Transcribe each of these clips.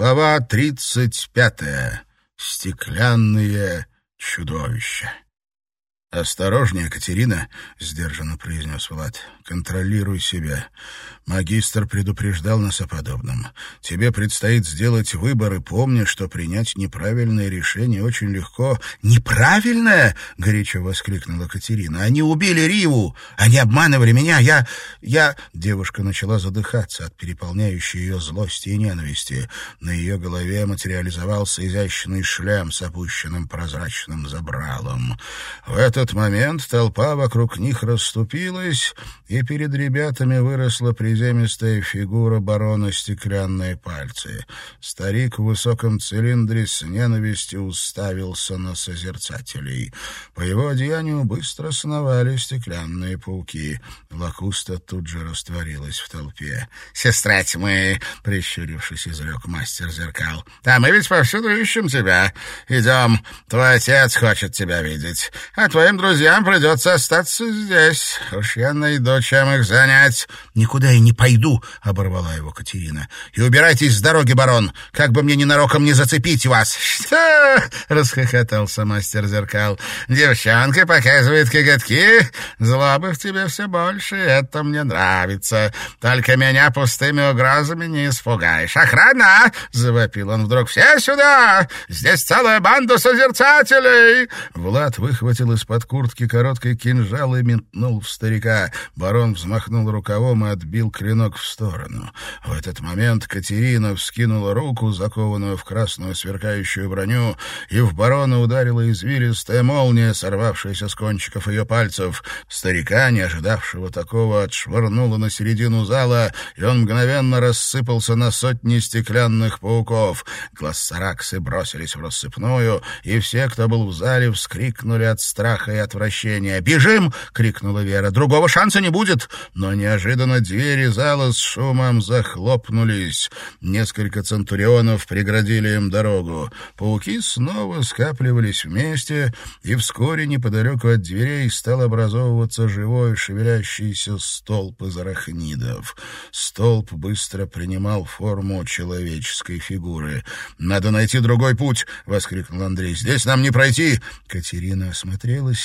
Глава тридцать пятая. Стеклянные чудовища. «Осторожнее, Катерина», — сдержанно произнес Влад. «Контролируй себя. Магистр предупреждал нас о подобном. Тебе предстоит сделать выбор, и помни, что принять неправильное решение очень легко». «Неправильное?» — горячо воскликнула Катерина. «Они убили Риву! Они обманывали меня! Я... я...» Девушка начала задыхаться от переполняющей ее злости и ненависти. На ее голове материализовался изящный шлем с опущенным прозрачным забралом. В этот момент толпа вокруг них расступилась, и перед ребятами выросла приземистая фигура барона Стеклянные пальцы. Старик в высоком цилиндре с ненавистью уставился на созерцателей. По его одеянию быстро сновали стеклянные пауки. Лакуста тут же растворилась в толпе. «Сестра тьмы!» — прищурившись, изрек мастер зеркал. «А мы ведь повсюду ищем тебя. Идем, твой отец хочет тебя видеть, а твои Твоим друзьям придется остаться здесь. Уж я найду, чем их занять. — Никуда я не пойду, — оборвала его Катерина. — И убирайтесь с дороги, барон, как бы мне ненароком не зацепить вас. — Что? — расхохотался мастер зеркал. — Девчонка показывает коготки. Злобы в тебе все больше, это мне нравится. Только меня пустыми угрозами не испугаешь. Охрана! — завопил он вдруг. — Все сюда! Здесь целая банда созерцателей! Влад выхватил из-под из-под куртки короткий кинжал и метнул в старика. Барон взмахнул рукавом и отбил клинок в сторону. В этот момент Катерина вскинула руку, закованную в красную сверкающую броню, и в барона ударила извилистая молния, сорвавшаяся с кончиков ее пальцев. Старика, не ожидавшего такого, отшвырнула на середину зала, и он мгновенно рассыпался на сотни стеклянных пауков. Глассараксы бросились в рассыпную, и все, кто был в зале, вскрикнули от страха и отвращения. «Бежим!» — крикнула Вера. «Другого шанса не будет!» Но неожиданно двери зала с шумом захлопнулись. Несколько центурионов преградили им дорогу. Пауки снова скапливались вместе, и вскоре неподалеку от дверей стал образовываться живой шевелящийся столб из арахнидов. Столб быстро принимал форму человеческой фигуры. «Надо найти другой путь!» — воскликнул Андрей. «Здесь нам не пройти!» Катерина осмотрелась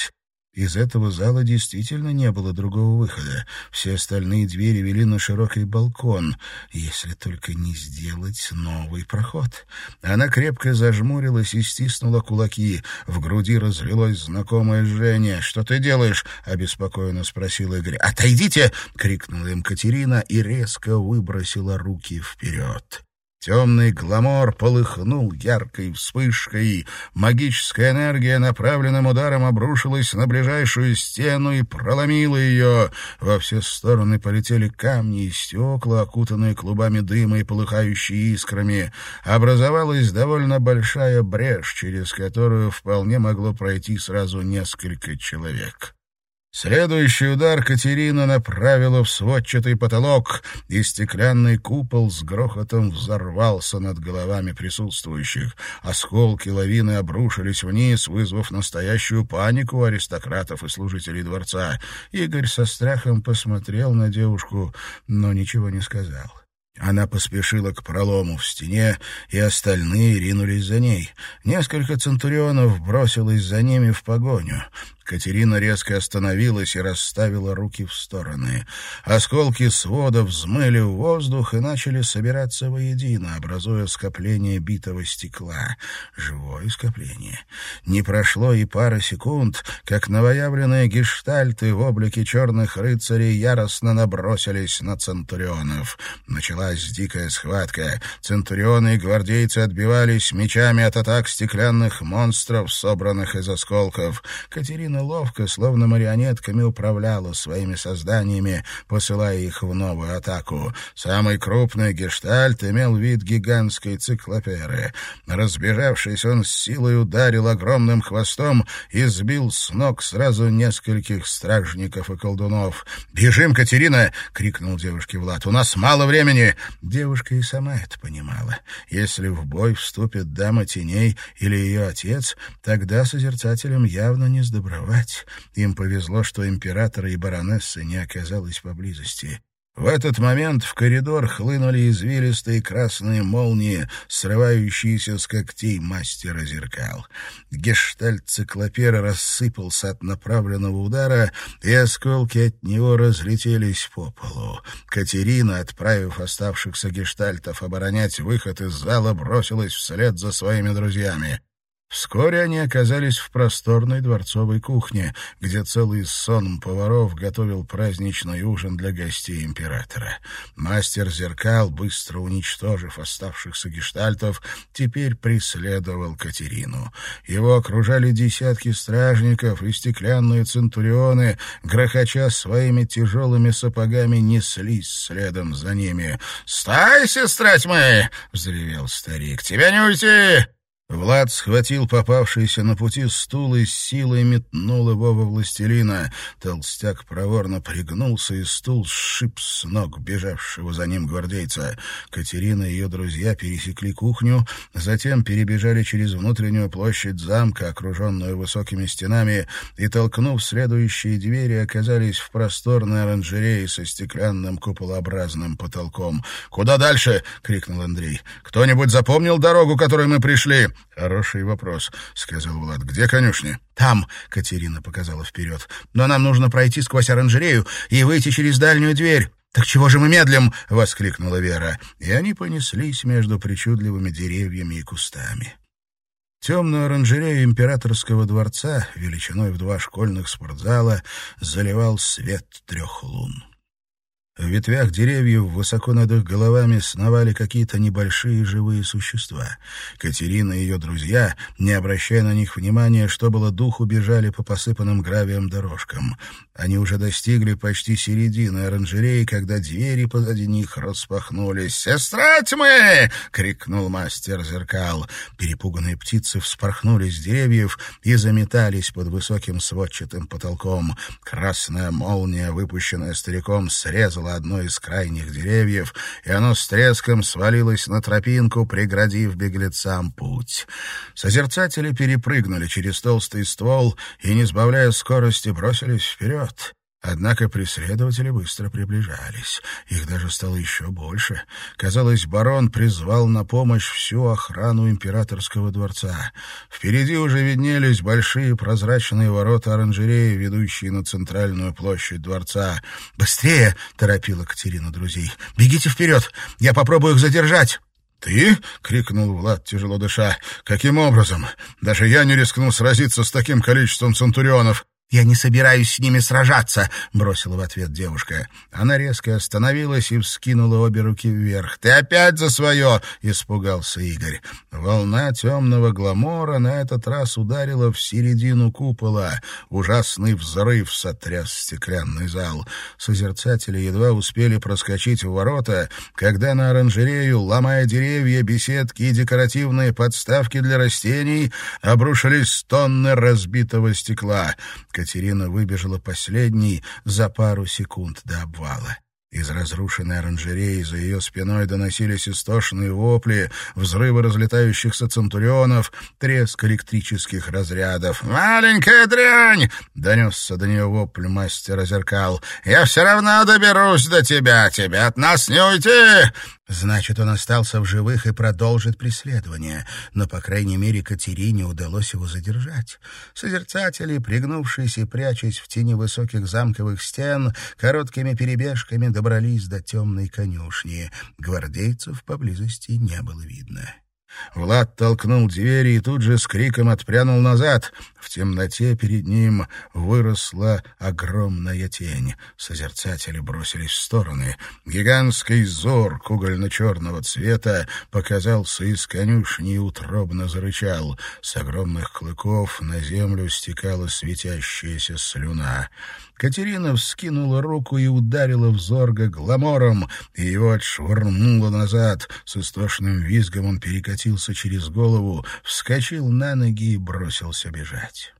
из этого зала действительно не было другого выхода. Все остальные двери вели на широкий балкон, если только не сделать новый проход. Она крепко зажмурилась и стиснула кулаки. В груди разлилось знакомое жжение. «Что ты делаешь?» — обеспокоенно спросил Игорь. «Отойдите!» — крикнула им Катерина и резко выбросила руки вперед. Темный гламор полыхнул яркой вспышкой. Магическая энергия направленным ударом обрушилась на ближайшую стену и проломила ее. Во все стороны полетели камни и стекла, окутанные клубами дыма и полыхающие искрами. Образовалась довольно большая брешь, через которую вполне могло пройти сразу несколько человек. Следующий удар Катерина направила в сводчатый потолок, и стеклянный купол с грохотом взорвался над головами присутствующих. Осколки лавины обрушились вниз, вызвав настоящую панику аристократов и служителей дворца. Игорь со страхом посмотрел на девушку, но ничего не сказал. Она поспешила к пролому в стене, и остальные ринулись за ней. Несколько центурионов бросилось за ними в погоню. Катерина резко остановилась и расставила руки в стороны. Осколки свода взмыли в воздух и начали собираться воедино, образуя скопление битого стекла. Живое скопление. Не прошло и пара секунд, как новоявленные гештальты в облике черных рыцарей яростно набросились на центурионов. Началась дикая схватка. Центурионы и гвардейцы отбивались мечами от атак стеклянных монстров, собранных из осколков. Катерина Катерина ловко, словно марионетками, управляла своими созданиями, посылая их в новую атаку. Самый крупный гештальт имел вид гигантской циклоперы. Разбежавшись, он с силой ударил огромным хвостом и сбил с ног сразу нескольких стражников и колдунов. «Бежим, Катерина!» — крикнул девушке Влад. «У нас мало времени!» Девушка и сама это понимала. Если в бой вступит дама теней или ее отец, тогда созерцателям явно не сдобровать кровать. Им повезло, что императора и баронессы не оказалось поблизости. В этот момент в коридор хлынули извилистые красные молнии, срывающиеся с когтей мастера зеркал. Гештальт циклопера рассыпался от направленного удара, и осколки от него разлетелись по полу. Катерина, отправив оставшихся гештальтов оборонять выход из зала, бросилась вслед за своими друзьями. Вскоре они оказались в просторной дворцовой кухне, где целый сон поваров готовил праздничный ужин для гостей императора. Мастер зеркал, быстро уничтожив оставшихся гештальтов, теперь преследовал Катерину. Его окружали десятки стражников, и стеклянные центурионы, грохоча своими тяжелыми сапогами, неслись следом за ними. «Стой, сестра тьмы!» — взревел старик. «Тебя не уйти!» Влад схватил попавшийся на пути стул и с силой метнул его во властелина. Толстяк проворно пригнулся, и стул сшиб с ног бежавшего за ним гвардейца. Катерина и ее друзья пересекли кухню, затем перебежали через внутреннюю площадь замка, окруженную высокими стенами, и, толкнув следующие двери, оказались в просторной оранжерее со стеклянным куполообразным потолком. «Куда дальше?» — крикнул Андрей. «Кто-нибудь запомнил дорогу, которой мы пришли?» «Хороший вопрос», — сказал Влад. «Где конюшни?» «Там», — Катерина показала вперед. «Но нам нужно пройти сквозь оранжерею и выйти через дальнюю дверь». «Так чего же мы медлим?» — воскликнула Вера. И они понеслись между причудливыми деревьями и кустами. Темную оранжерею императорского дворца, величиной в два школьных спортзала, заливал свет трех лун. В ветвях деревьев высоко над их головами сновали какие-то небольшие живые существа. Катерина и ее друзья, не обращая на них внимания, что было духу, бежали по посыпанным гравием дорожкам. Они уже достигли почти середины оранжереи, когда двери позади них распахнулись. «Сестра тьмы!» — крикнул мастер зеркал. Перепуганные птицы вспорхнули с деревьев и заметались под высоким сводчатым потолком. Красная молния, выпущенная стариком, срезала срезала одно из крайних деревьев, и оно с треском свалилось на тропинку, преградив беглецам путь. Созерцатели перепрыгнули через толстый ствол и, не сбавляя скорости, бросились вперед. Однако преследователи быстро приближались. Их даже стало еще больше. Казалось, барон призвал на помощь всю охрану императорского дворца. Впереди уже виднелись большие прозрачные ворота оранжереи, ведущие на центральную площадь дворца. «Быстрее!» — торопила Катерина друзей. «Бегите вперед! Я попробую их задержать!» «Ты?» — крикнул Влад, тяжело дыша. «Каким образом? Даже я не рискнул сразиться с таким количеством центурионов». «Я не собираюсь с ними сражаться», — бросила в ответ девушка. Она резко остановилась и вскинула обе руки вверх. «Ты опять за свое!» — испугался Игорь. Волна темного гламора на этот раз ударила в середину купола. Ужасный взрыв сотряс стеклянный зал. Созерцатели едва успели проскочить в ворота, когда на оранжерею, ломая деревья, беседки и декоративные подставки для растений, обрушились тонны разбитого стекла. Катерина выбежала последней за пару секунд до обвала. Из разрушенной оранжереи за ее спиной доносились истошные вопли, взрывы разлетающихся центурионов, треск электрических разрядов. «Маленькая дрянь!» — донесся до нее вопль мастера зеркал. «Я все равно доберусь до тебя! Тебя от нас не уйти!» Значит, он остался в живых и продолжит преследование. Но, по крайней мере, Катерине удалось его задержать. Созерцатели, пригнувшись и прячась в тени высоких замковых стен, короткими перебежками добрались до темной конюшни. Гвардейцев поблизости не было видно. Влад толкнул двери и тут же с криком отпрянул назад. В темноте перед ним выросла огромная тень. Созерцатели бросились в стороны. Гигантский зор угольно-черного цвета показался из конюшни и утробно зарычал. С огромных клыков на землю стекала светящаяся слюна. Катерина вскинула руку и ударила в Зорга гламором, и его отшвырнуло назад. С истошным визгом он перекатился через голову, вскочил на ноги и бросился бежать.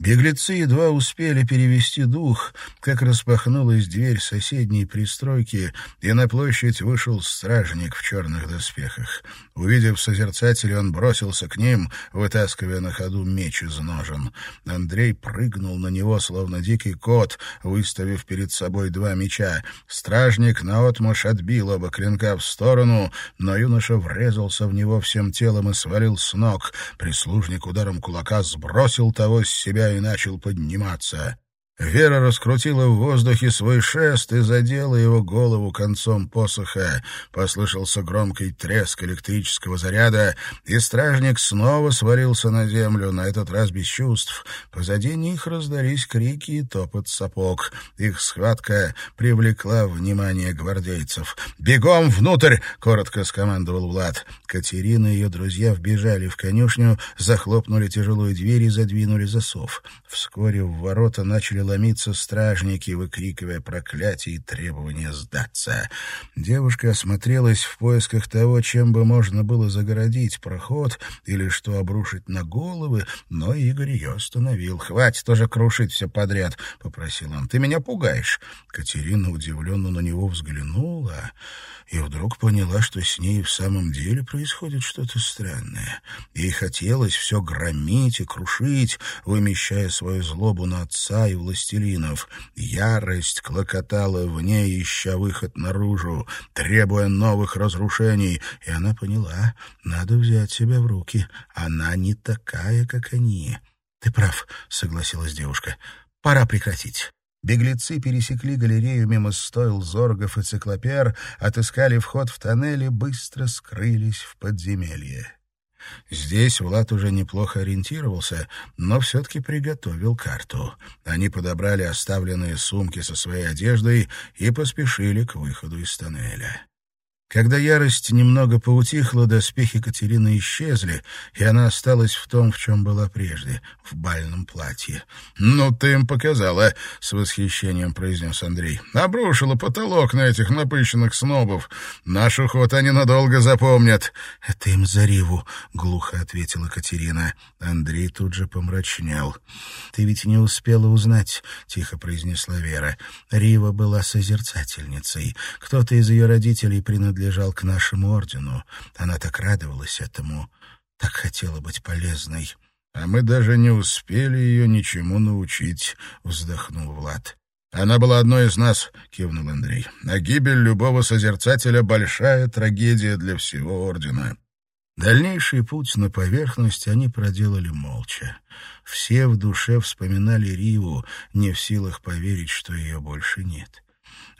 Беглецы едва успели перевести дух, как распахнулась дверь соседней пристройки, и на площадь вышел стражник в черных доспехах. Увидев созерцателя, он бросился к ним, вытаскивая на ходу меч из ножен. Андрей прыгнул на него, словно дикий кот, выставив перед собой два меча. Стражник наотмашь отбил оба клинка в сторону, но юноша врезался в него всем телом и свалил с ног. Прислужник ударом кулака сбросил того с себя и начал подниматься. Вера раскрутила в воздухе свой шест и задела его голову концом посоха. Послышался громкий треск электрического заряда, и стражник снова свалился на землю, на этот раз без чувств. Позади них раздались крики и топот сапог. Их схватка привлекла внимание гвардейцев. «Бегом внутрь!» — коротко скомандовал Влад. Катерина и ее друзья вбежали в конюшню, захлопнули тяжелую дверь и задвинули засов. Вскоре в ворота начали ломиться стражники, выкрикивая проклятия и требования сдаться. Девушка осмотрелась в поисках того, чем бы можно было загородить проход или что обрушить на головы, но Игорь ее остановил. «Хватит тоже крушить все подряд», — попросил он. «Ты меня пугаешь». Катерина удивленно на него взглянула и вдруг поняла, что с ней в самом деле происходит что-то странное. Ей хотелось все громить и крушить, вымещая свою злобу на отца и властелинов. Ярость клокотала в ней, ища выход наружу, требуя новых разрушений, и она поняла, надо взять себя в руки. Она не такая, как они. «Ты прав», — согласилась девушка. «Пора прекратить». Беглецы пересекли галерею мимо стойл Зоргов и Циклопер, отыскали вход в тоннель и быстро скрылись в подземелье. Здесь Влад уже неплохо ориентировался, но все-таки приготовил карту. Они подобрали оставленные сумки со своей одеждой и поспешили к выходу из тоннеля. Когда ярость немного поутихла, доспехи Катерины исчезли, и она осталась в том, в чем была прежде, в бальном платье. «Ну, ты им показала», — с восхищением произнес Андрей. «Обрушила потолок на этих напыщенных снобов. Наш уход они надолго запомнят». «Это им за Риву», — глухо ответила Катерина. Андрей тут же помрачнел. «Ты ведь не успела узнать», — тихо произнесла Вера. «Рива была созерцательницей. Кто-то из ее родителей принадлежал принадлежал к нашему ордену. Она так радовалась этому, так хотела быть полезной. — А мы даже не успели ее ничему научить, — вздохнул Влад. — Она была одной из нас, — кивнул Андрей. — А гибель любого созерцателя — большая трагедия для всего ордена. Дальнейший путь на поверхность они проделали молча. Все в душе вспоминали Риву, не в силах поверить, что ее больше нет.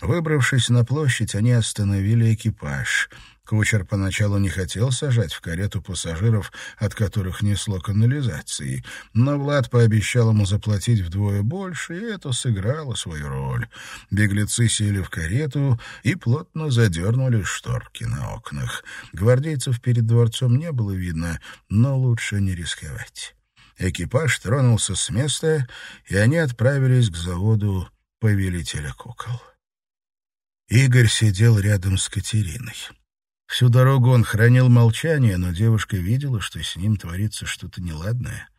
Выбравшись на площадь, они остановили экипаж. Кучер поначалу не хотел сажать в карету пассажиров, от которых несло канализацией, но Влад пообещал ему заплатить вдвое больше, и это сыграло свою роль. Беглецы сели в карету и плотно задернули шторки на окнах. Гвардейцев перед дворцом не было видно, но лучше не рисковать. Экипаж тронулся с места, и они отправились к заводу повелителя кукол. Игорь сидел рядом с Катериной. Всю дорогу он хранил молчание, но девушка видела, что с ним творится что-то неладное.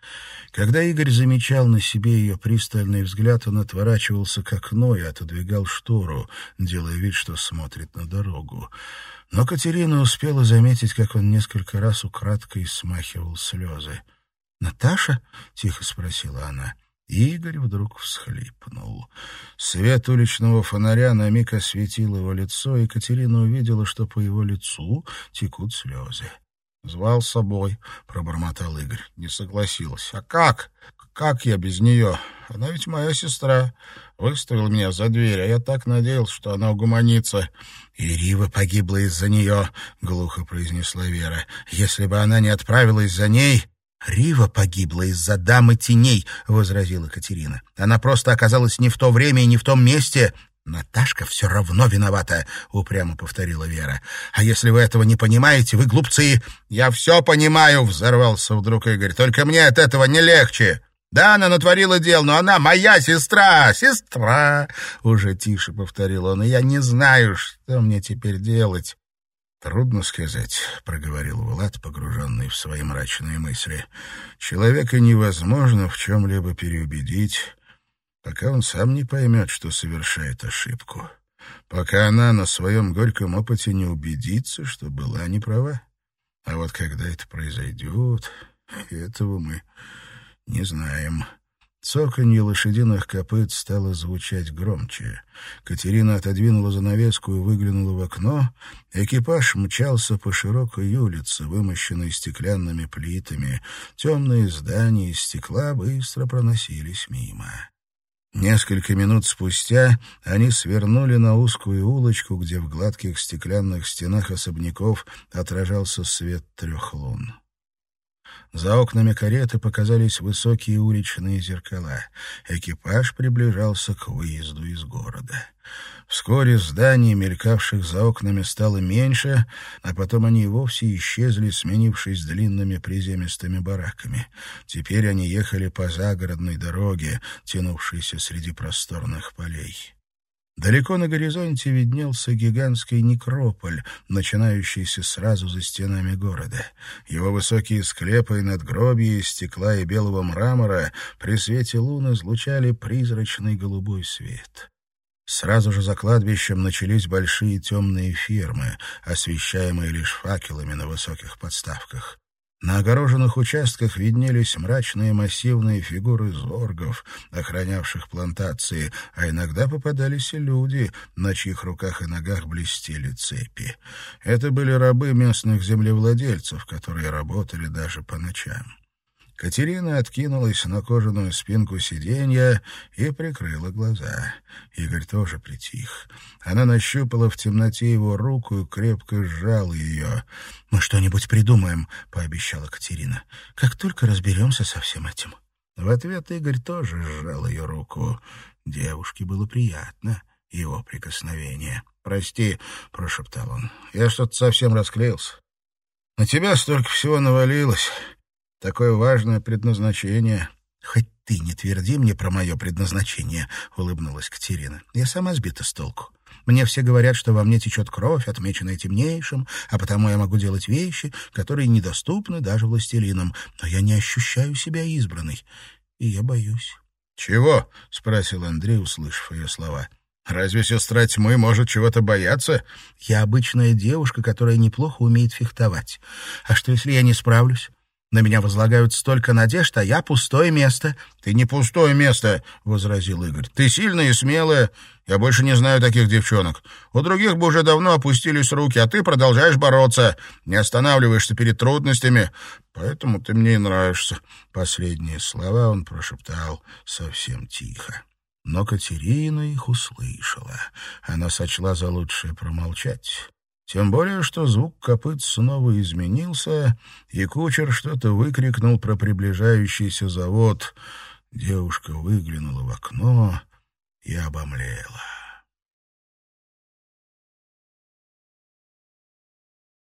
Когда Игорь замечал на себе ее пристальный взгляд, он отворачивался к окну и отодвигал штору, делая вид, что смотрит на дорогу. Но Катерина успела заметить, как он несколько раз украдкой смахивал слезы. «Наташа?» — тихо спросила она. — Игорь вдруг всхлипнул. Свет уличного фонаря на миг осветил его лицо, и Катерина увидела, что по его лицу текут слезы. «Звал с собой», — пробормотал Игорь. Не согласилась. «А как? Как я без нее? Она ведь моя сестра. Выставила меня за дверь, а я так надеялся, что она угомонится». «И Рива погибла из-за нее», — глухо произнесла Вера. «Если бы она не отправилась за ней...» «Рива погибла из-за дамы теней», — возразила Катерина. «Она просто оказалась не в то время и не в том месте». «Наташка все равно виновата», — упрямо повторила Вера. «А если вы этого не понимаете, вы глупцы». «Я все понимаю», — взорвался вдруг Игорь. «Только мне от этого не легче». «Да, она натворила дел, но она моя сестра, сестра!» Уже тише повторил он, я не знаю, что мне теперь делать. «Трудно сказать», — проговорил Влад, погруженный в свои мрачные мысли. «Человека невозможно в чем-либо переубедить, пока он сам не поймет, что совершает ошибку, пока она на своем горьком опыте не убедится, что была неправа. А вот когда это произойдет, этого мы не знаем». Цоканье лошадиных копыт стало звучать громче. Катерина отодвинула занавеску и выглянула в окно. Экипаж мчался по широкой улице, вымощенной стеклянными плитами. Темные здания из стекла быстро проносились мимо. Несколько минут спустя они свернули на узкую улочку, где в гладких стеклянных стенах особняков отражался свет трех лун. За окнами кареты показались высокие уличные зеркала. Экипаж приближался к выезду из города. Вскоре зданий, мелькавших за окнами, стало меньше, а потом они и вовсе исчезли, сменившись длинными приземистыми бараками. Теперь они ехали по загородной дороге, тянувшейся среди просторных полей. Далеко на горизонте виднелся гигантский некрополь, начинающийся сразу за стенами города. Его высокие склепы и надгробия из стекла и белого мрамора при свете луны излучали призрачный голубой свет. Сразу же за кладбищем начались большие темные фермы, освещаемые лишь факелами на высоких подставках. На огороженных участках виднелись мрачные массивные фигуры зоргов, охранявших плантации, а иногда попадались и люди, на чьих руках и ногах блестели цепи. Это были рабы местных землевладельцев, которые работали даже по ночам. Катерина откинулась на кожаную спинку сиденья и прикрыла глаза. Игорь тоже притих. Она нащупала в темноте его руку и крепко сжала ее. «Мы что-нибудь придумаем», — пообещала Катерина. «Как только разберемся со всем этим». В ответ Игорь тоже сжал ее руку. Девушке было приятно его прикосновение. «Прости», — прошептал он, — «я что-то совсем расклеился. На тебя столько всего навалилось». Такое важное предназначение. Хоть ты не тверди мне про мое предназначение, улыбнулась Катерина. Я сама сбита с толку. Мне все говорят, что во мне течет кровь, отмеченная темнейшим, а потому я могу делать вещи, которые недоступны даже властелинам. Но я не ощущаю себя избранной, и я боюсь. «Чего?» — спросил Андрей, услышав ее слова. «Разве сестра тьмы может чего-то бояться?» «Я обычная девушка, которая неплохо умеет фехтовать. А что, если я не справлюсь? На меня возлагают столько надежд, а я пустое место. — Ты не пустое место, — возразил Игорь. — Ты сильная и смелая. Я больше не знаю таких девчонок. У других бы уже давно опустились руки, а ты продолжаешь бороться, не останавливаешься перед трудностями. Поэтому ты мне и нравишься. Последние слова он прошептал совсем тихо. Но Катерина их услышала. Она сочла за лучшее промолчать. Тем более, что звук копыт снова изменился, и кучер что-то выкрикнул про приближающийся завод. Девушка выглянула в окно и обомлела.